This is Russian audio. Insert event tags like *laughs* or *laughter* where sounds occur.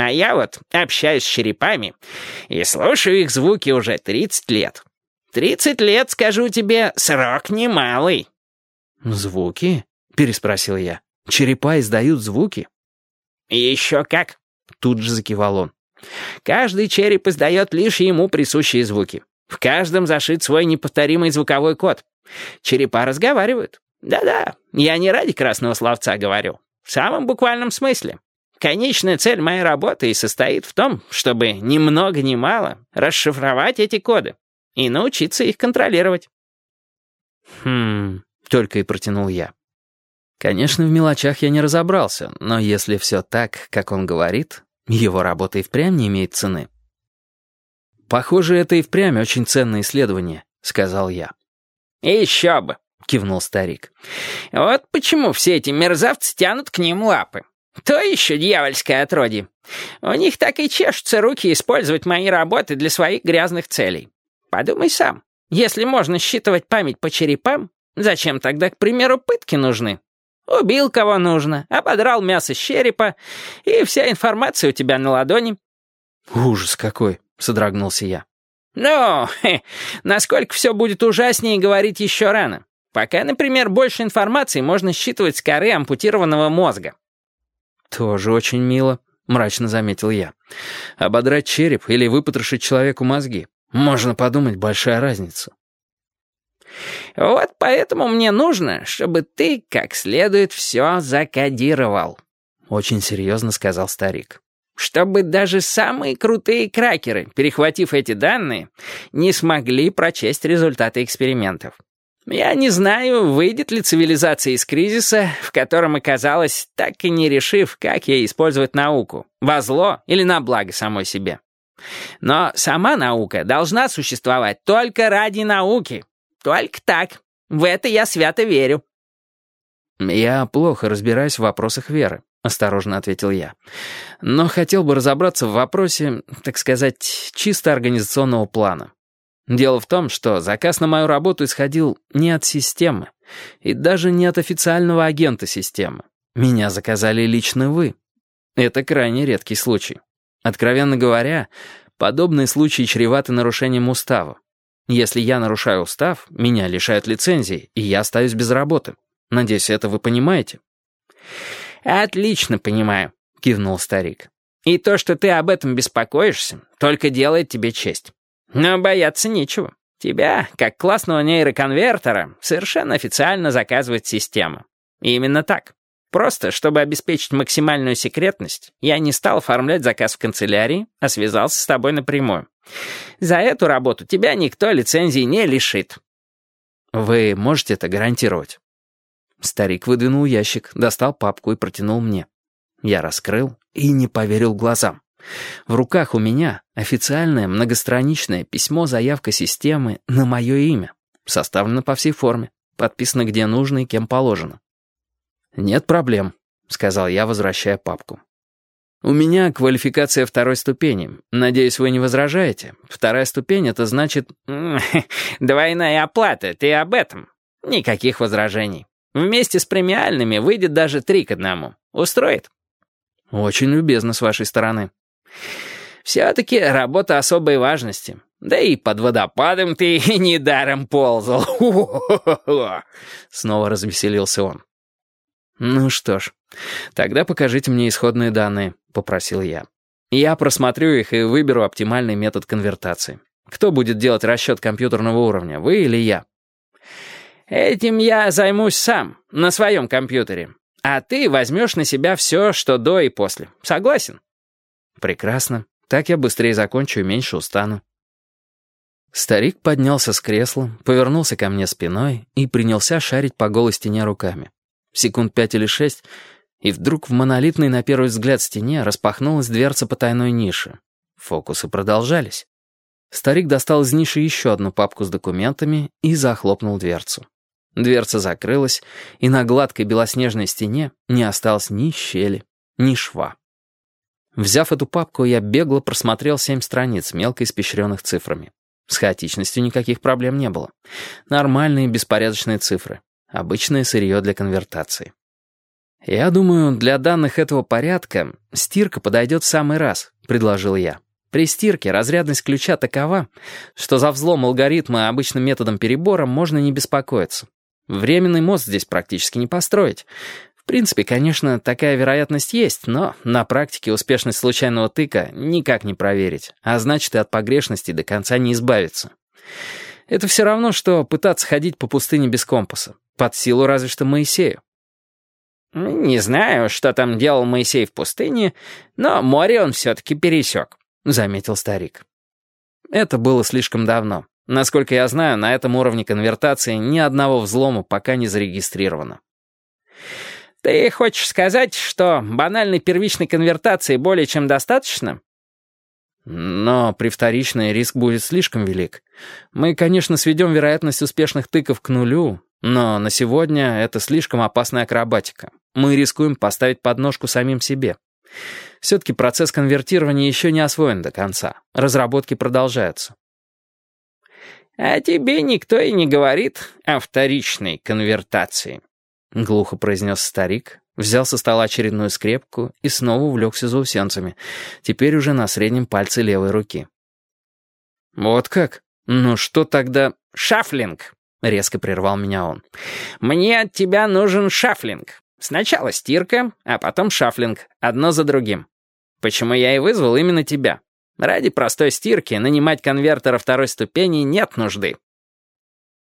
А я вот общаюсь с черепами и слушаю их звуки уже 30 лет. 30 лет, скажу тебе, срок немалый». «Звуки?» — переспросил я. «Черепа издают звуки?» «Еще как!» — тут же закивал он. «Каждый череп издает лишь ему присущие звуки. В каждом зашит свой неповторимый звуковой код. Черепа разговаривают. Да-да, я не ради красного словца говорю. В самом буквальном смысле. Конечная цель моей работы и состоит в том, чтобы ни много ни мало расшифровать эти коды и научиться их контролировать. «Хм...» — только и протянул я. Конечно, в мелочах я не разобрался, но если все так, как он говорит, его работа и впрямь не имеет цены. «Похоже, это и впрямь очень ценное исследование», — сказал я. «Еще бы», — кивнул старик. «Вот почему все эти мерзавцы тянут к ним лапы. То еще дьявольское отродье. У них так и чешутся руки использовать мои работы для своих грязных целей. Подумай сам. Если можно считывать память по черепам, зачем тогда, к примеру, пытки нужны? Убил кого нужно, ободрал мясо с черепа, и вся информация у тебя на ладони. Ужас какой, содрогнулся я. Ну, хе, насколько все будет ужаснее, говорить еще рано. Пока, например, больше информации можно считывать с коры ампутированного мозга. Тоже очень мило, мрачно заметил я. Ободрать череп или выпотрошить человеку мозги. Можно подумать, большая разница. Вот поэтому мне нужно, чтобы ты как следует все закодировал. Очень серьезно сказал старик. Чтобы даже самые крутые кракеры, перехватив эти данные, не смогли прочесть результаты экспериментов. Я не знаю, выйдет ли цивилизация из кризиса, в котором оказалась, так и не решив, как ей использовать науку, во зло или на благо самой себе. Но сама наука должна существовать только ради науки. Только так. В это я свято верю». «Я плохо разбираюсь в вопросах веры», — осторожно ответил я. «Но хотел бы разобраться в вопросе, так сказать, чисто организационного плана. Дело в том, что заказ на мою работу исходил не от системы, и даже не от официального агента системы. Меня заказали лично вы. Это крайне редкий случай. Откровенно говоря, подобные случаи чреваты нарушением устава. Если я нарушаю устав, меня лишают лицензии, и я остаюсь без работы. Надеюсь, это вы понимаете?» «Отлично понимаю», — кивнул старик. «И то, что ты об этом беспокоишься, только делает тебе честь. Но бояться нечего. Тебя, как классного нейроконвертера, совершенно официально заказывает система. И именно так. Просто, чтобы обеспечить максимальную секретность, я не стал оформлять заказ в канцелярии, а связался с тобой напрямую. За эту работу тебя никто лицензии не лишит». «Вы можете это гарантировать?» Старик выдвинул ящик, достал папку и протянул мне. Я раскрыл и не поверил глазам. В руках у меня официальное многостраничное письмо-заявка системы на мое имя. Составлено по всей форме, подписано где нужно и кем положено. «Нет проблем», — сказал я, возвращая папку. «У меня квалификация второй ступени. Надеюсь, вы не возражаете. Вторая ступень — это значит...» *laughs* «Двойная оплата, ты об этом?» «Никаких возражений. Вместе с премиальными выйдет даже три к одному. Устроит?» «Очень любезно с вашей стороны». «Все-таки работа особой важности. Да и под водопадом ты *laughs* недаром ползал. *laughs* Снова развеселился он. «Ну что ж, тогда покажите мне исходные данные», — попросил я. «Я просмотрю их и выберу оптимальный метод конвертации. Кто будет делать расчет компьютерного уровня, вы или я?» «Этим я займусь сам, на своем компьютере. А ты возьмешь на себя все, что до и после. Согласен?» «Прекрасно. Так я быстрее закончу и меньше устану». Старик поднялся с кресла, повернулся ко мне спиной и принялся шарить по голой стене руками секунд пять или шесть, и вдруг в монолитной на первый взгляд стене распахнулась дверца потайной ниши. Фокусы продолжались. Старик достал из ниши еще одну папку с документами и захлопнул дверцу. Дверца закрылась, и на гладкой белоснежной стене не осталось ни щели, ни шва. Взяв эту папку, я бегло просмотрел семь страниц, мелко испещренных цифрами. С хаотичностью никаких проблем не было. Нормальные беспорядочные цифры. Обычное сырье для конвертации. «Я думаю, для данных этого порядка стирка подойдет в самый раз», — предложил я. При стирке разрядность ключа такова, что за взлом алгоритма обычным методом перебора можно не беспокоиться. Временный мост здесь практически не построить. В принципе, конечно, такая вероятность есть, но на практике успешность случайного тыка никак не проверить, а значит и от погрешности до конца не избавиться. Это все равно, что пытаться ходить по пустыне без компаса. Под силу разве что Моисею. «Не знаю, что там делал Моисей в пустыне, но море он все-таки пересек», — заметил старик. Это было слишком давно. Насколько я знаю, на этом уровне конвертации ни одного взлома пока не зарегистрировано. «Ты хочешь сказать, что банальной первичной конвертации более чем достаточно?» Но при вторичной риск будет слишком велик. Мы, конечно, сведем вероятность успешных тыков к нулю, но на сегодня это слишком опасная акробатика. Мы рискуем поставить подножку самим себе. Все-таки процесс конвертирования еще не освоен до конца. Разработки продолжаются. «А тебе никто и не говорит о вторичной конвертации», — глухо произнес старик, взял со стола очередную скрепку и снова увлекся заусенцами, теперь уже на среднем пальце левой руки. «Вот как? Ну что тогда...» «Шафлинг», — резко прервал меня он. «Мне от тебя нужен шафлинг. Сначала стирка, а потом шафлинг, одно за другим. Почему я и вызвал именно тебя? Ради простой стирки нанимать конвертера второй ступени нет нужды.